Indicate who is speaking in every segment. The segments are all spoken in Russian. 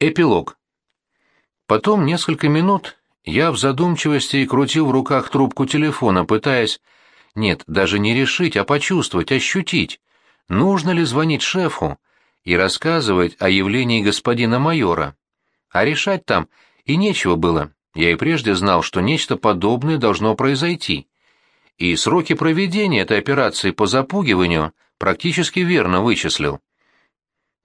Speaker 1: Эпилог. Потом несколько минут я в задумчивости крутил в руках трубку телефона, пытаясь... Нет, даже не решить, а почувствовать, ощутить. Нужно ли звонить шефу и рассказывать о явлении господина майора? А решать там и нечего было. Я и прежде знал, что нечто подобное должно произойти. И сроки проведения этой операции по запугиванию практически верно вычислил.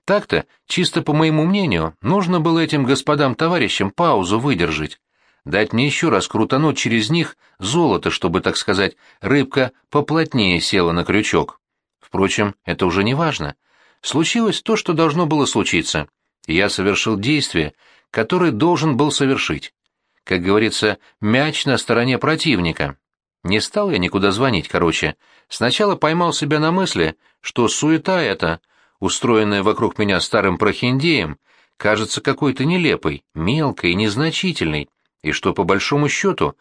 Speaker 1: Так-то, чисто по моему мнению, нужно было этим господам-товарищам паузу выдержать. Дать мне еще раз крутануть через них золото, чтобы, так сказать, рыбка поплотнее села на крючок. Впрочем, это уже не важно. Случилось то, что должно было случиться. Я совершил действие, которое должен был совершить. Как говорится, мяч на стороне противника. Не стал я никуда звонить, короче. Сначала поймал себя на мысли, что суета эта устроенная вокруг меня старым прохиндеем, кажется какой-то нелепой, мелкой, незначительной, и что, по большому счету,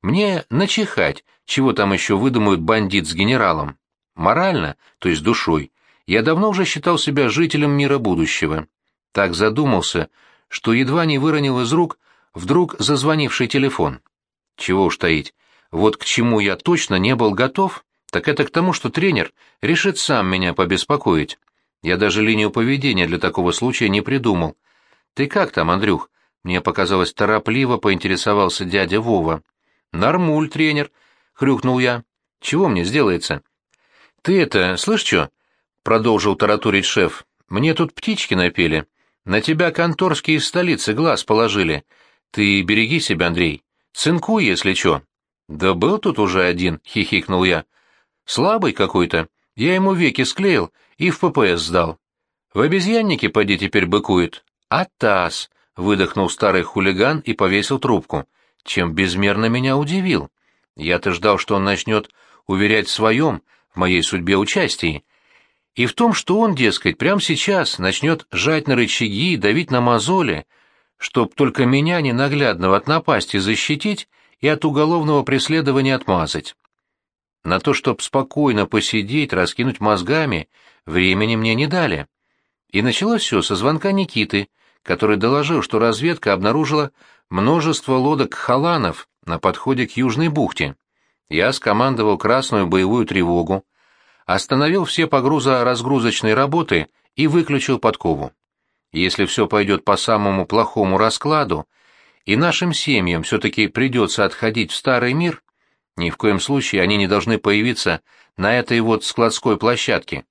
Speaker 1: мне начихать, чего там еще выдумают бандит с генералом. Морально, то есть душой, я давно уже считал себя жителем мира будущего. Так задумался, что едва не выронил из рук вдруг зазвонивший телефон. Чего уж таить, вот к чему я точно не был готов, так это к тому, что тренер решит сам меня побеспокоить. Я даже линию поведения для такого случая не придумал. «Ты как там, Андрюх?» Мне показалось торопливо, поинтересовался дядя Вова. «Нормуль, тренер», — хрюкнул я. «Чего мне сделается?» «Ты это, слышь, что?» — продолжил таратурить шеф. «Мне тут птички напели. На тебя конторские из столицы глаз положили. Ты береги себя, Андрей. Цинкуй, если чё». «Да был тут уже один», — хихикнул я. «Слабый какой-то. Я ему веки склеил и в ППС сдал. В обезьяннике поди теперь быкует. А таз, выдохнул старый хулиган и повесил трубку, чем безмерно меня удивил. Я-то ждал, что он начнет уверять в своем, в моей судьбе участии, и в том, что он, дескать, прямо сейчас начнет жать на рычаги и давить на мозоли, чтоб только меня ненаглядного от напасти защитить и от уголовного преследования отмазать. На то, чтоб спокойно посидеть, раскинуть мозгами, времени мне не дали. И началось все со звонка Никиты, который доложил, что разведка обнаружила множество лодок халанов на подходе к Южной бухте. Я скомандовал красную боевую тревогу, остановил все погрузо-разгрузочные работы и выключил подкову. Если все пойдет по самому плохому раскладу, и нашим семьям все-таки придется отходить в старый мир, ни в коем случае они не должны появиться на этой вот складской площадке.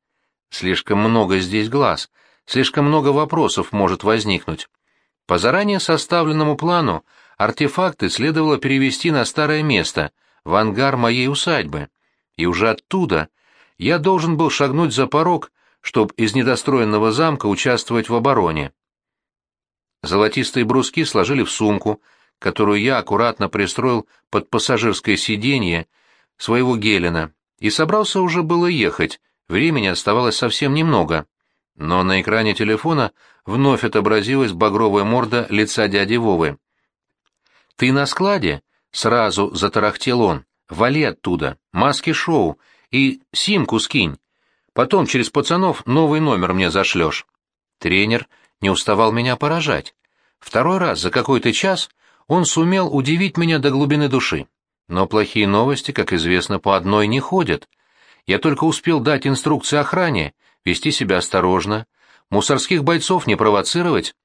Speaker 1: Слишком много здесь глаз, слишком много вопросов может возникнуть. По заранее составленному плану артефакты следовало перевести на старое место, в ангар моей усадьбы, и уже оттуда я должен был шагнуть за порог, чтобы из недостроенного замка участвовать в обороне. Золотистые бруски сложили в сумку, которую я аккуратно пристроил под пассажирское сиденье своего Гелена, и собрался уже было ехать, времени оставалось совсем немного. Но на экране телефона вновь отобразилась багровая морда лица дяди Вовы. «Ты на складе?» — сразу затарахтел он. «Вали оттуда, маски-шоу и симку скинь. Потом через пацанов новый номер мне зашлешь». Тренер не уставал меня поражать. Второй раз за какой-то час он сумел удивить меня до глубины души. Но плохие новости, как известно, по одной не ходят. Я только успел дать инструкции охране, вести себя осторожно, мусорских бойцов не провоцировать,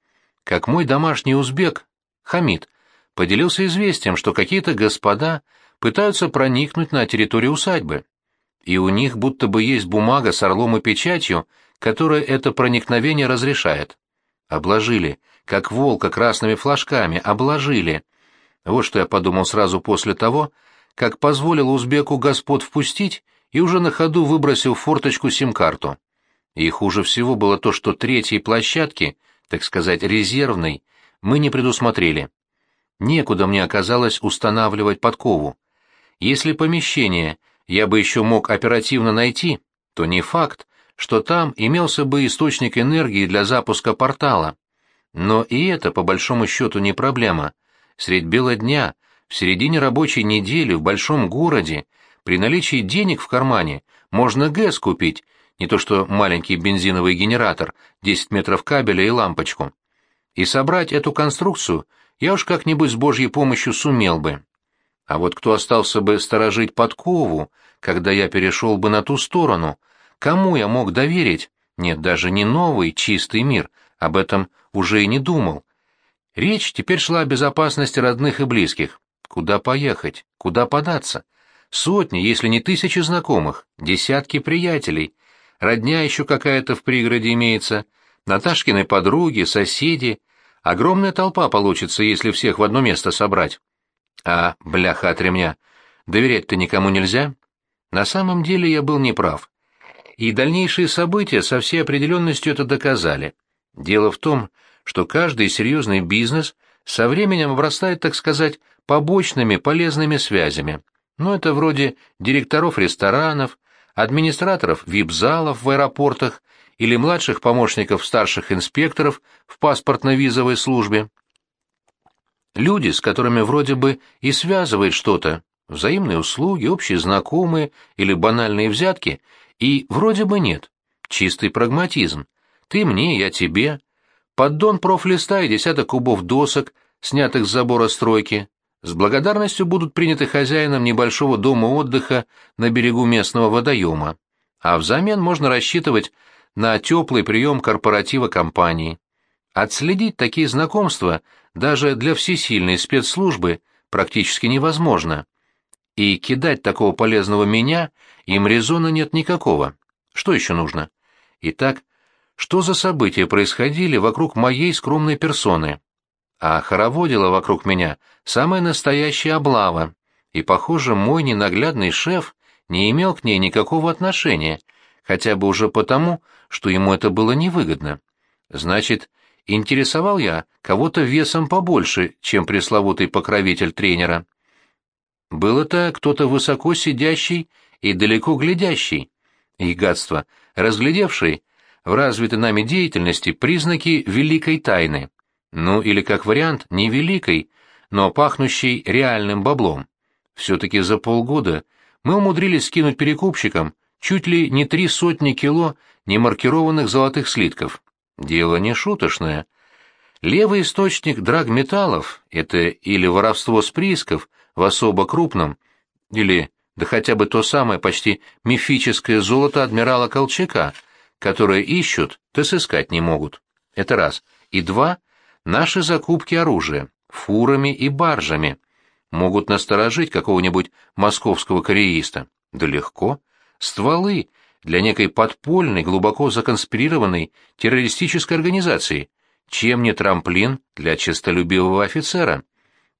Speaker 1: как мой домашний узбек, Хамид, поделился известием, что какие-то господа пытаются проникнуть на территорию усадьбы. И у них будто бы есть бумага с орлом и печатью, которая это проникновение разрешает. Обложили, как волка красными флажками, обложили. Вот что я подумал сразу после того, как позволил узбеку господ впустить и уже на ходу выбросил в форточку сим-карту. И хуже всего было то, что третьей площадки, так сказать, резервной, мы не предусмотрели. Некуда мне оказалось устанавливать подкову. Если помещение я бы еще мог оперативно найти, то не факт, что там имелся бы источник энергии для запуска портала. Но и это, по большому счету, не проблема. Средь бела дня, в середине рабочей недели, в большом городе, при наличии денег в кармане, можно ГЭС купить, не то что маленький бензиновый генератор, 10 метров кабеля и лампочку. И собрать эту конструкцию я уж как-нибудь с Божьей помощью сумел бы. А вот кто остался бы сторожить подкову, когда я перешел бы на ту сторону, кому я мог доверить? Нет, даже не новый, чистый мир, об этом уже и не думал. Речь теперь шла о безопасности родных и близких. Куда поехать? Куда податься? Сотни, если не тысячи знакомых, десятки приятелей. Родня еще какая-то в пригороде имеется, Наташкины подруги, соседи. Огромная толпа получится, если всех в одно место собрать. А, бляха от ремня, доверять-то никому нельзя? На самом деле я был неправ. И дальнейшие события со всей определенностью это доказали. Дело в том, что каждый серьезный бизнес со временем обрастает, так сказать, побочными полезными связями. Ну, это вроде директоров ресторанов, администраторов вип-залов в аэропортах или младших помощников старших инспекторов в паспортно-визовой службе. Люди, с которыми вроде бы и связывает что-то, взаимные услуги, общие знакомые или банальные взятки, и вроде бы нет. Чистый прагматизм. Ты мне, я тебе. Поддон профлиста и десяток кубов досок, снятых с забора стройки, с благодарностью будут приняты хозяином небольшого дома отдыха на берегу местного водоема, а взамен можно рассчитывать на теплый прием корпоратива компании. Отследить такие знакомства даже для всесильной спецслужбы практически невозможно. И кидать такого полезного меня им резона нет никакого. Что еще нужно? Итак, что за события происходили вокруг моей скромной персоны? А хороводила вокруг меня самая настоящая облава, и, похоже, мой ненаглядный шеф не имел к ней никакого отношения, хотя бы уже потому, что ему это было невыгодно. Значит, интересовал я кого-то весом побольше, чем пресловутый покровитель тренера. Был это кто-то высоко сидящий и далеко глядящий, и гадство, разглядевший в развитой нами деятельности признаки великой тайны, ну или как вариант невеликой, но пахнущей реальным баблом. Все-таки за полгода мы умудрились скинуть перекупщикам чуть ли не три сотни кило немаркированных золотых слитков. Дело не шуточное. Левый источник драгметаллов — это или воровство с приисков в особо крупном, или, да хотя бы то самое почти мифическое золото адмирала Колчака, которое ищут, да сыскать не могут. Это раз. И два — наши закупки оружия, фурами и баржами. Могут насторожить какого-нибудь московского кореиста. Да легко. Стволы для некой подпольной, глубоко законспирированной террористической организации, чем не трамплин для честолюбивого офицера.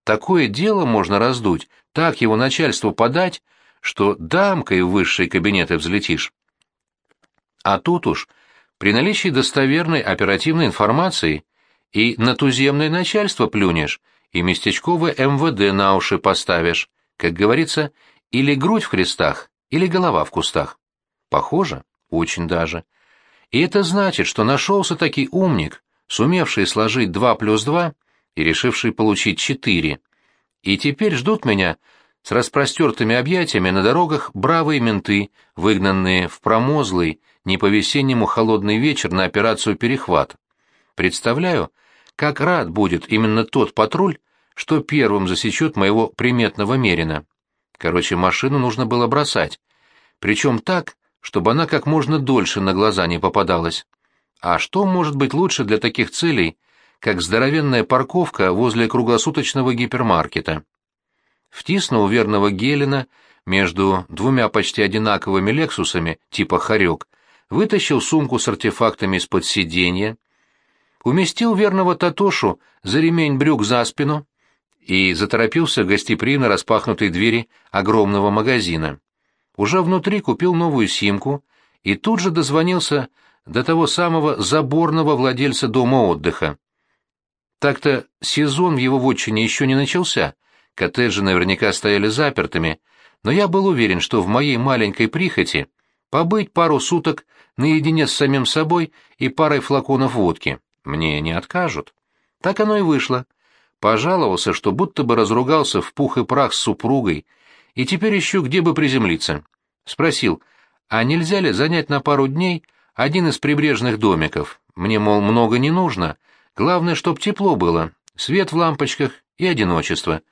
Speaker 1: Такое дело можно раздуть, так его начальству подать, что дамкой в высшие кабинеты взлетишь. А тут уж, при наличии достоверной оперативной информации, и на туземное начальство плюнешь, и местечковое МВД на уши поставишь, как говорится, или грудь в крестах, или голова в кустах. Похоже? Очень даже. И это значит, что нашелся таки умник, сумевший сложить два плюс два и решивший получить четыре. И теперь ждут меня с распростертыми объятиями на дорогах бравые менты, выгнанные в промозлый, не по-весеннему холодный вечер на операцию «Перехват». Представляю, как рад будет именно тот патруль, что первым засечет моего приметного мерина. Короче, машину нужно было бросать. Причем так, чтобы она как можно дольше на глаза не попадалась. А что может быть лучше для таких целей, как здоровенная парковка возле круглосуточного гипермаркета? Втиснул верного Гелена между двумя почти одинаковыми «Лексусами» типа «Хорек», вытащил сумку с артефактами из-под сиденья, уместил верного Татошу за ремень брюк за спину и заторопился к гостеприимно распахнутой двери огромного магазина. Уже внутри купил новую симку и тут же дозвонился до того самого заборного владельца дома отдыха. Так-то сезон в его вотчине еще не начался, коттеджи наверняка стояли запертыми, но я был уверен, что в моей маленькой прихоти побыть пару суток наедине с самим собой и парой флаконов водки мне не откажут. Так оно и вышло. Пожаловался, что будто бы разругался в пух и прах с супругой, и теперь ищу, где бы приземлиться. Спросил, а нельзя ли занять на пару дней один из прибрежных домиков? Мне, мол, много не нужно. Главное, чтоб тепло было, свет в лампочках и одиночество.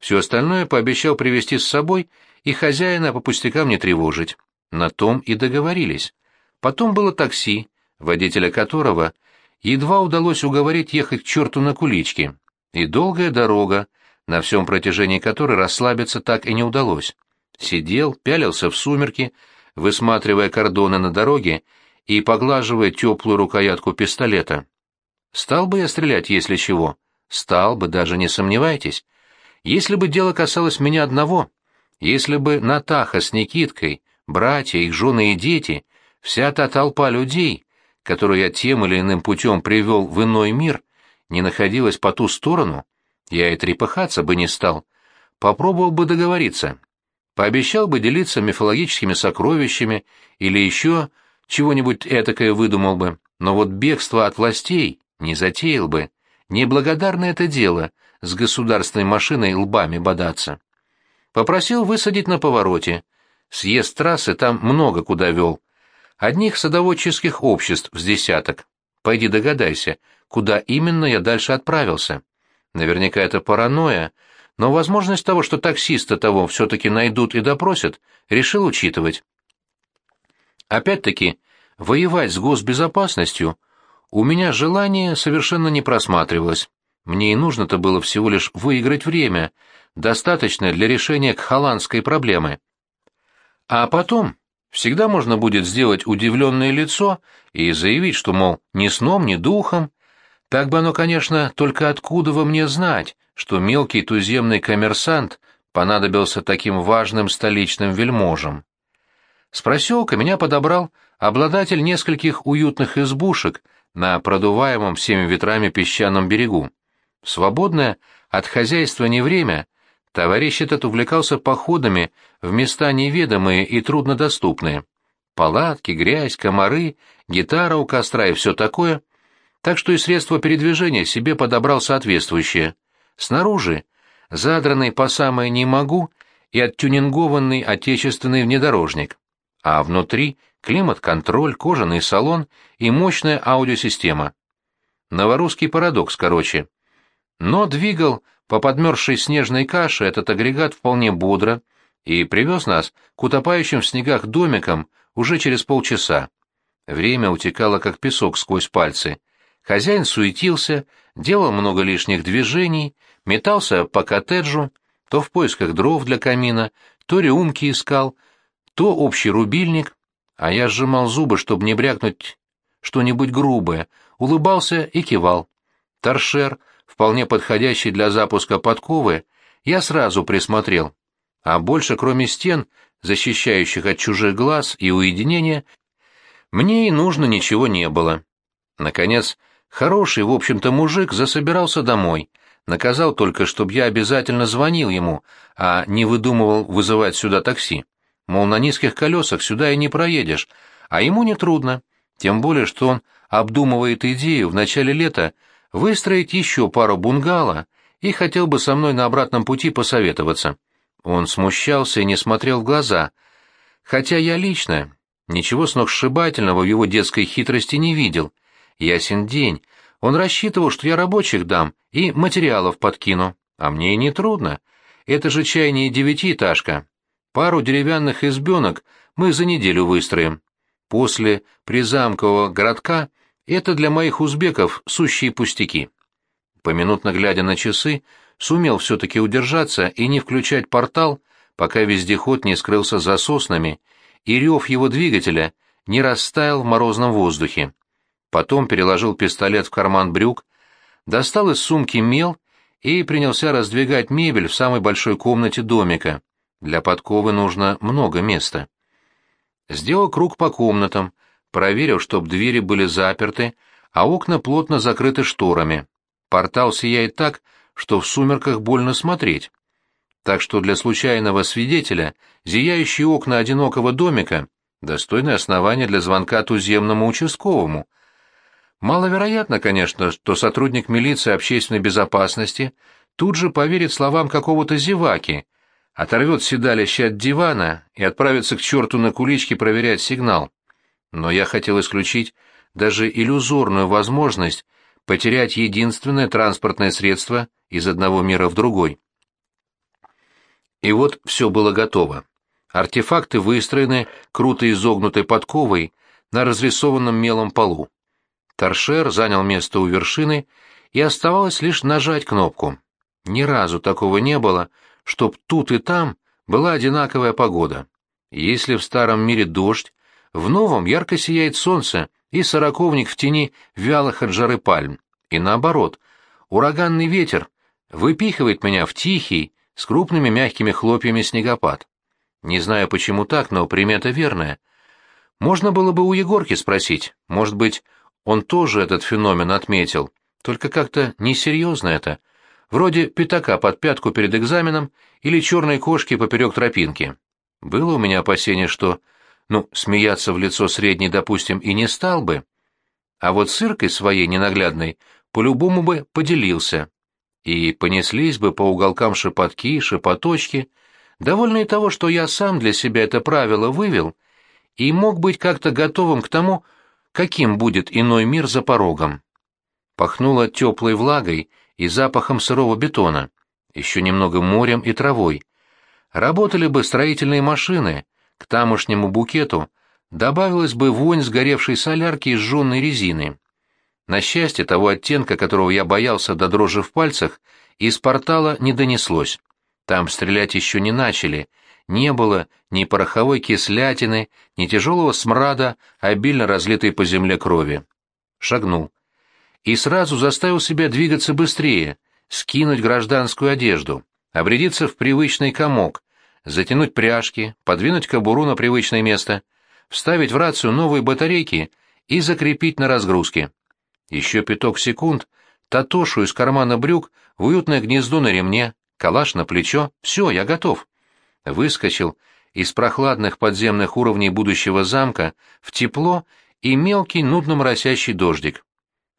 Speaker 1: Все остальное пообещал привезти с собой и хозяина по пустякам не тревожить. На том и договорились. Потом было такси, водителя которого едва удалось уговорить ехать к черту на кулички, и долгая дорога, на всем протяжении которой расслабиться так и не удалось. Сидел, пялился в сумерки, высматривая кордоны на дороге и поглаживая теплую рукоятку пистолета. Стал бы я стрелять, если чего? Стал бы, даже не сомневайтесь. Если бы дело касалось меня одного, если бы Натаха с Никиткой, братья, их жены и дети, вся та толпа людей, которую я тем или иным путем привел в иной мир, не находилась по ту сторону, я и трепыхаться бы не стал. Попробовал бы договориться. Пообещал бы делиться мифологическими сокровищами или еще чего-нибудь этакое выдумал бы, но вот бегство от властей не затеял бы. Неблагодарное это дело с государственной машиной лбами бодаться. Попросил высадить на повороте. Съезд трассы там много куда вел. Одних садоводческих обществ с десяток. Пойди догадайся, куда именно я дальше отправился. Наверняка это паранойя, но возможность того, что таксиста того все-таки найдут и допросят, решил учитывать. Опять-таки, воевать с госбезопасностью у меня желание совершенно не просматривалось. Мне и нужно-то было всего лишь выиграть время, достаточное для решения кхаланской проблемы. А потом всегда можно будет сделать удивленное лицо и заявить, что, мол, ни сном, ни духом, так бы оно, конечно, только откуда во мне знать, что мелкий туземный коммерсант понадобился таким важным столичным вельможам. С проселка меня подобрал обладатель нескольких уютных избушек на продуваемом всеми ветрами песчаном берегу. Свободное от хозяйства не время, товарищ этот увлекался походами в места неведомые и труднодоступные. Палатки, грязь, комары, гитара у костра и все такое так что и средства передвижения себе подобрал соответствующие. Снаружи задранный по самое «не могу» и оттюнингованный отечественный внедорожник, а внутри климат-контроль, кожаный салон и мощная аудиосистема. Новорусский парадокс, короче. Но двигал по подмерзшей снежной каше этот агрегат вполне бодро и привез нас к утопающим в снегах домикам уже через полчаса. Время утекало как песок сквозь пальцы. Хозяин суетился, делал много лишних движений, метался по коттеджу, то в поисках дров для камина, то рюмки искал, то общий рубильник, а я сжимал зубы, чтобы не брякнуть что-нибудь грубое, улыбался и кивал. Торшер, вполне подходящий для запуска подковы, я сразу присмотрел, а больше, кроме стен, защищающих от чужих глаз и уединения, мне и нужно ничего не было. Наконец, Хороший, в общем-то, мужик засобирался домой. Наказал только, чтобы я обязательно звонил ему, а не выдумывал вызывать сюда такси. Мол, на низких колесах сюда и не проедешь, а ему нетрудно. Тем более, что он обдумывает идею в начале лета выстроить еще пару бунгало и хотел бы со мной на обратном пути посоветоваться. Он смущался и не смотрел в глаза, хотя я лично ничего сногсшибательного в его детской хитрости не видел — Ясен день. Он рассчитывал, что я рабочих дам и материалов подкину. А мне и не трудно. Это же чай не девятиэтажка. Пару деревянных избенок мы за неделю выстроим. После призамкового городка это для моих узбеков сущие пустяки. Поминутно глядя на часы, сумел все-таки удержаться и не включать портал, пока вездеход не скрылся за соснами, и рев его двигателя не растаял в морозном воздухе. Потом переложил пистолет в карман брюк, достал из сумки мел и принялся раздвигать мебель в самой большой комнате домика. Для подковы нужно много места. Сделал круг по комнатам, проверил, чтобы двери были заперты, а окна плотно закрыты шторами. Портал сияет так, что в сумерках больно смотреть. Так что для случайного свидетеля зияющие окна одинокого домика — достойное основание для звонка туземному участковому — Маловероятно, конечно, что сотрудник милиции общественной безопасности тут же поверит словам какого-то зеваки, оторвет седалище от дивана и отправится к черту на куличке проверять сигнал. Но я хотел исключить даже иллюзорную возможность потерять единственное транспортное средство из одного мира в другой. И вот все было готово. Артефакты выстроены круто изогнутой подковой на разрисованном мелом полу. Торшер занял место у вершины, и оставалось лишь нажать кнопку. Ни разу такого не было, чтоб тут и там была одинаковая погода. Если в старом мире дождь, в новом ярко сияет солнце, и сороковник в тени вялых от жары пальм. И наоборот, ураганный ветер выпихивает меня в тихий, с крупными мягкими хлопьями снегопад. Не знаю, почему так, но примета верная. Можно было бы у Егорки спросить, может быть, он тоже этот феномен отметил, только как-то несерьезно это, вроде пятака под пятку перед экзаменом или черной кошки поперек тропинки. Было у меня опасение, что, ну, смеяться в лицо средний, допустим, и не стал бы, а вот с Иркой своей ненаглядной по-любому бы поделился и понеслись бы по уголкам шепотки шепоточки, довольные того, что я сам для себя это правило вывел, и мог быть как-то готовым к тому, каким будет иной мир за порогом. Пахнуло теплой влагой и запахом сырого бетона, еще немного морем и травой. Работали бы строительные машины, к тамошнему букету добавилась бы вонь сгоревшей солярки и сжженной резины. На счастье, того оттенка, которого я боялся до дрожи в пальцах, из портала не донеслось. Там стрелять еще не начали. Не было ни пороховой кислятины, ни тяжелого смрада, обильно разлитой по земле крови. Шагнул. И сразу заставил себя двигаться быстрее, скинуть гражданскую одежду, обрядиться в привычный комок, затянуть пряжки, подвинуть кобуру на привычное место, вставить в рацию новые батарейки и закрепить на разгрузке. Еще пяток секунд, Татошу из кармана брюк в уютное гнездо на ремне, калаш на плечо, все, я готов. Выскочил из прохладных подземных уровней будущего замка в тепло и мелкий нудно моросящий дождик.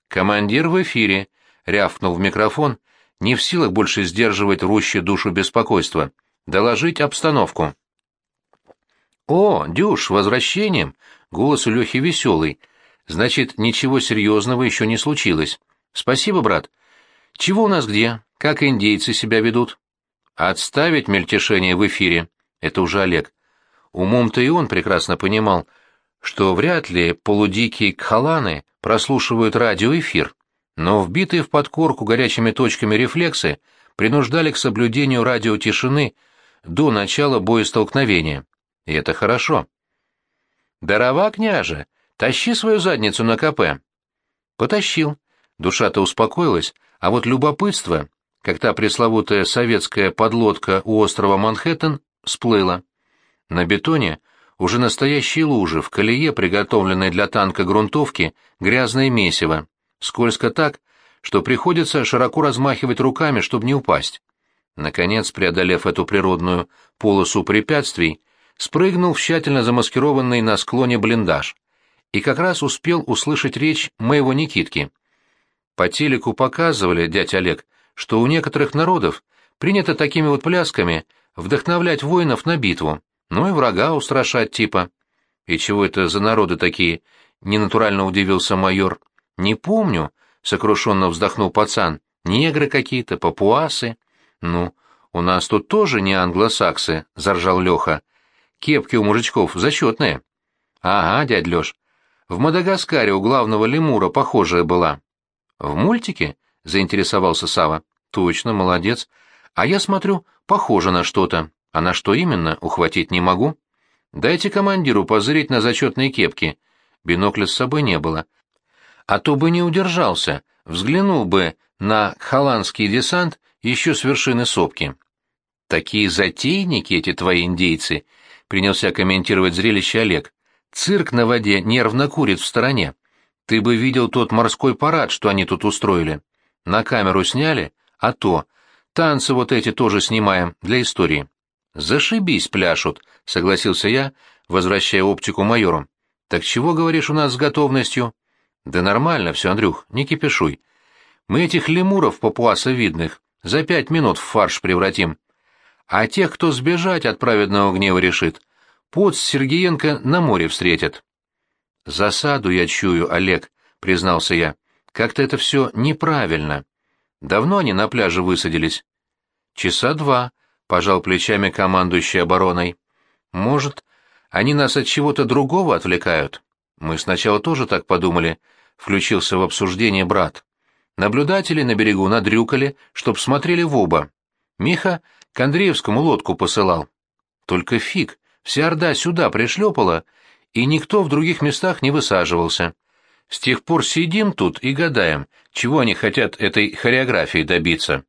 Speaker 1: «Командир в эфире», — рявкнул в микрофон, не в силах больше сдерживать рущее душу беспокойства. «Доложить обстановку». «О, Дюш, возвращением!» — голос у Лехи веселый, Значит, ничего серьезного еще не случилось. Спасибо, брат. Чего у нас где? Как индейцы себя ведут? Отставить мельтешение в эфире. Это уже Олег. Умом-то и он прекрасно понимал, что вряд ли полудикие кхаланы прослушивают радиоэфир, но вбитые в подкорку горячими точками рефлексы принуждали к соблюдению радиотишины до начала боестолкновения. И это хорошо. «Дарова, княже!» Тащи свою задницу на КП. Потащил. Душа-то успокоилась, а вот любопытство, как та пресловутая советская подлодка у острова Манхэттен, всплыло. На бетоне уже настоящие лужи, в колее, приготовленной для танка грунтовки, грязное месиво. Скользко так, что приходится широко размахивать руками, чтобы не упасть. Наконец, преодолев эту природную полосу препятствий, спрыгнул в тщательно замаскированный на склоне блиндаж и как раз успел услышать речь моего Никитки. По телеку показывали, дядь Олег, что у некоторых народов принято такими вот плясками вдохновлять воинов на битву, ну и врага устрашать типа. И чего это за народы такие? Ненатурально удивился майор. Не помню, сокрушенно вздохнул пацан. Негры какие-то, папуасы. Ну, у нас тут тоже не англосаксы, заржал Леха. Кепки у мужичков зачетные. Ага, дядь Леш, в Мадагаскаре у главного лемура похожая была. В мультике? заинтересовался Сава. Точно, молодец. А я смотрю, похоже на что-то. А на что именно, ухватить не могу. Дайте командиру позырить на зачетные кепки. Бинокля с собой не было. А то бы не удержался, взглянул бы на холландский десант еще с вершины сопки. Такие затейники эти твои индейцы, принялся комментировать зрелище Олег. Цирк на воде нервно курит в стороне. Ты бы видел тот морской парад, что они тут устроили. На камеру сняли, а то. Танцы вот эти тоже снимаем, для истории. Зашибись пляшут, согласился я, возвращая оптику майору. Так чего, говоришь, у нас с готовностью? Да нормально все, Андрюх, не кипишуй. Мы этих лемуров папуаса видных за пять минут в фарш превратим. А тех, кто сбежать от праведного гнева решит, Пот Сергеенко на море встретят. «Засаду я чую, Олег», — признался я. Как-то это все неправильно. Давно они на пляже высадились? Часа два, пожал плечами командующий обороной. Может, они нас от чего-то другого отвлекают? Мы сначала тоже так подумали, включился в обсуждение брат. Наблюдатели на берегу надрюкали, чтоб смотрели в оба. Миха к Андреевскому лодку посылал. Только фиг, вся орда сюда пришлепала, и никто в других местах не высаживался. С тех пор сидим тут и гадаем, чего они хотят этой хореографии добиться.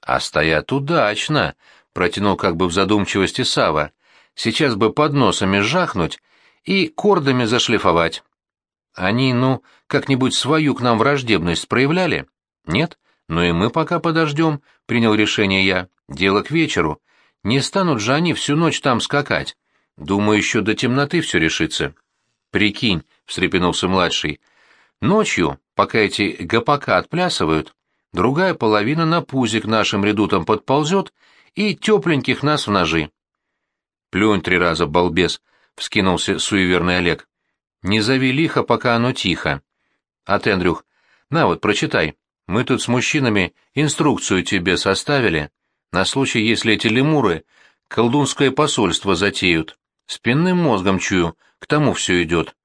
Speaker 1: А стоят удачно, протянул как бы в задумчивости Сава. Сейчас бы под носами жахнуть и кордами зашлифовать. Они, ну, как-нибудь свою к нам враждебность проявляли? Нет? Ну и мы пока подождем, принял решение я. Дело к вечеру. Не станут же они всю ночь там скакать. Думаю, еще до темноты все решится. Прикинь, встрепенулся младший, Ночью, пока эти гопака отплясывают, другая половина на пузик нашим редутам подползет и тепленьких нас в ножи. Плюнь три раза, балбес, — вскинулся суеверный Олег. Не зови лихо, пока оно тихо. Ты, Андрюх, на вот, прочитай. Мы тут с мужчинами инструкцию тебе составили, на случай, если эти лемуры колдунское посольство затеют. Спинным мозгом чую, к тому все идет.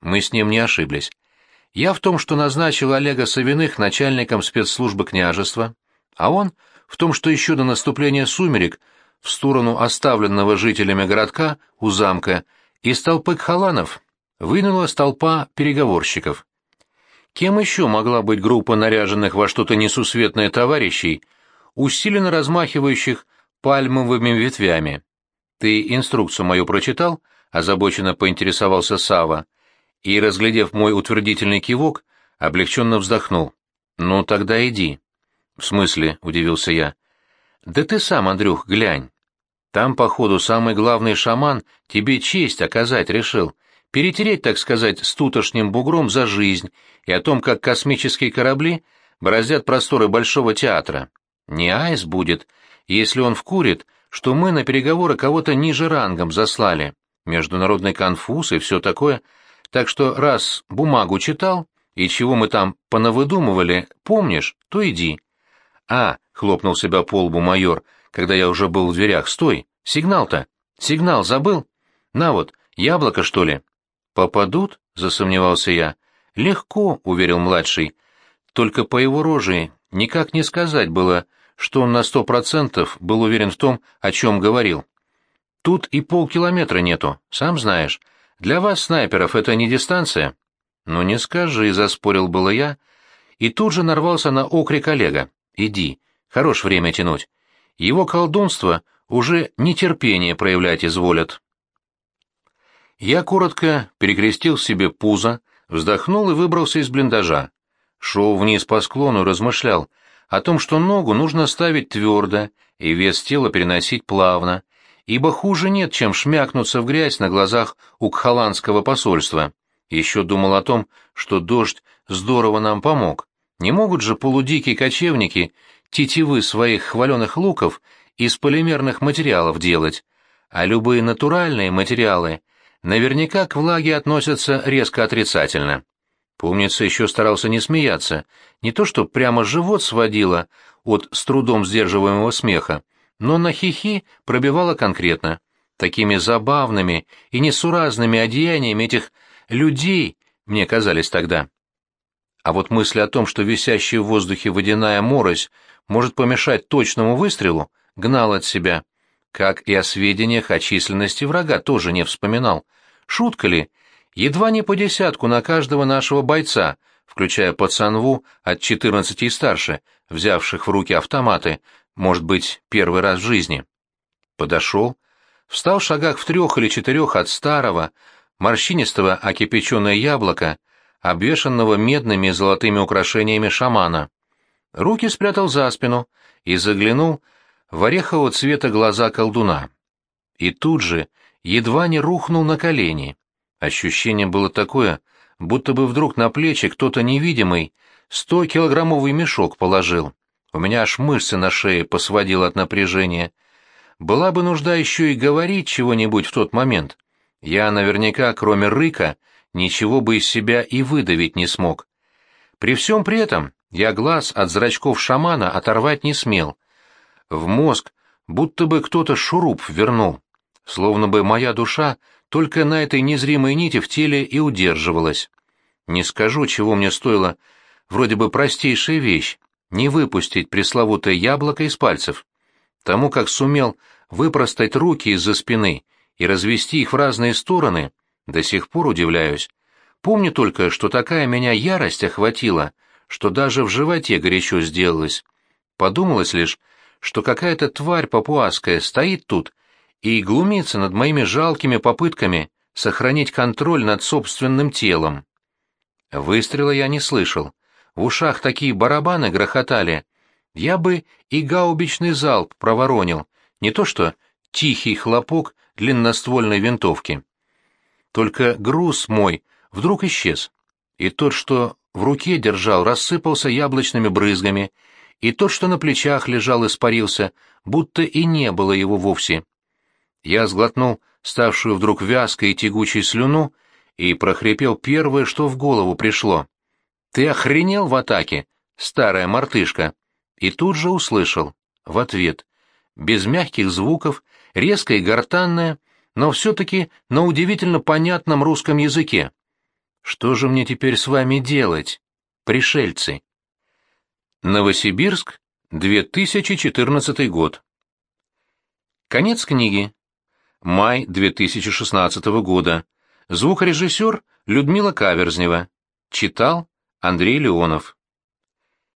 Speaker 1: Мы с ним не ошиблись. Я в том, что назначил Олега Савиных начальником спецслужбы княжества, а он в том, что еще до наступления сумерек в сторону оставленного жителями городка у замка из толпы кхаланов вынулась толпа переговорщиков. Кем еще могла быть группа наряженных во что-то несусветное товарищей, усиленно размахивающих пальмовыми ветвями? Ты инструкцию мою прочитал? озабоченно поинтересовался Сава и, разглядев мой утвердительный кивок, облегченно вздохнул. «Ну, тогда иди». «В смысле?» — удивился я. «Да ты сам, Андрюх, глянь. Там, походу, самый главный шаман тебе честь оказать решил, перетереть, так сказать, с тутошним бугром за жизнь и о том, как космические корабли бороздят просторы Большого театра. Не айс будет, если он вкурит, что мы на переговоры кого-то ниже рангом заслали. Международный конфуз и все такое — так что раз бумагу читал, и чего мы там понавыдумывали, помнишь, то иди. А, хлопнул себя по лбу майор, когда я уже был в дверях, стой, сигнал-то, сигнал забыл? На вот, яблоко, что ли? Попадут? Засомневался я. Легко, уверил младший. Только по его роже никак не сказать было, что он на сто процентов был уверен в том, о чем говорил. Тут и полкилометра нету, сам знаешь. Для вас, снайперов, это не дистанция? Ну не скажи, заспорил было я, и тут же нарвался на окрик Олега. Иди, хорош время тянуть. Его колдунство уже нетерпение проявлять изволят. Я коротко перекрестил себе пузо, вздохнул и выбрался из блиндажа. Шел вниз по склону размышлял о том, что ногу нужно ставить твердо и вес тела переносить плавно, ибо хуже нет, чем шмякнуться в грязь на глазах у кхаланского посольства. Еще думал о том, что дождь здорово нам помог. Не могут же полудикие кочевники тетивы своих хваленых луков из полимерных материалов делать, а любые натуральные материалы наверняка к влаге относятся резко отрицательно. Помнится, еще старался не смеяться, не то что прямо живот сводило от с трудом сдерживаемого смеха, но на хихи пробивала конкретно. Такими забавными и несуразными одеяниями этих людей мне казались тогда. А вот мысль о том, что висящая в воздухе водяная морось может помешать точному выстрелу, гнал от себя. Как и о сведениях о численности врага тоже не вспоминал. Шутка ли? Едва не по десятку на каждого нашего бойца, включая пацанву от 14 и старше, взявших в руки автоматы, может быть, первый раз в жизни. Подошел, встал в шагах в трех или четырех от старого, морщинистого окипяченное яблоко, обвешанного медными и золотыми украшениями шамана. Руки спрятал за спину и заглянул в орехового цвета глаза колдуна. И тут же едва не рухнул на колени. Ощущение было такое, будто бы вдруг на плечи кто-то невидимый сто килограммовый мешок положил. У меня аж мышцы на шее посводило от напряжения. Была бы нужда еще и говорить чего-нибудь в тот момент. Я наверняка, кроме рыка, ничего бы из себя и выдавить не смог. При всем при этом я глаз от зрачков шамана оторвать не смел. В мозг будто бы кто-то шуруп вернул, словно бы моя душа только на этой незримой нити в теле и удерживалась. Не скажу, чего мне стоило вроде бы простейшая вещь — не выпустить пресловутое яблоко из пальцев. Тому, как сумел выпростать руки из-за спины и развести их в разные стороны, до сих пор удивляюсь. Помню только, что такая меня ярость охватила, что даже в животе горячо сделалось. Подумалось лишь, что какая-то тварь папуасская стоит тут и глумится над моими жалкими попытками сохранить контроль над собственным телом. Выстрела я не слышал. В ушах такие барабаны грохотали. Я бы и гаубичный залп проворонил, не то что тихий хлопок длинноствольной винтовки. Только груз мой вдруг исчез, и тот, что в руке держал, рассыпался яблочными брызгами, и тот, что на плечах лежал, испарился, будто и не было его вовсе. Я сглотнул ставшую вдруг вязкой и тягучей слюну и прохрипел первое, что в голову пришло. «Ты охренел в атаке, старая мартышка!» И тут же услышал, в ответ, без мягких звуков, резко и гортанное, но все-таки на удивительно понятном русском языке. «Что же мне теперь с вами делать, пришельцы?» Новосибирск, 2014 год. Конец книги. Май 2016 года. Звукорежиссер Людмила Каверзнева. Читал Андрей Леонов.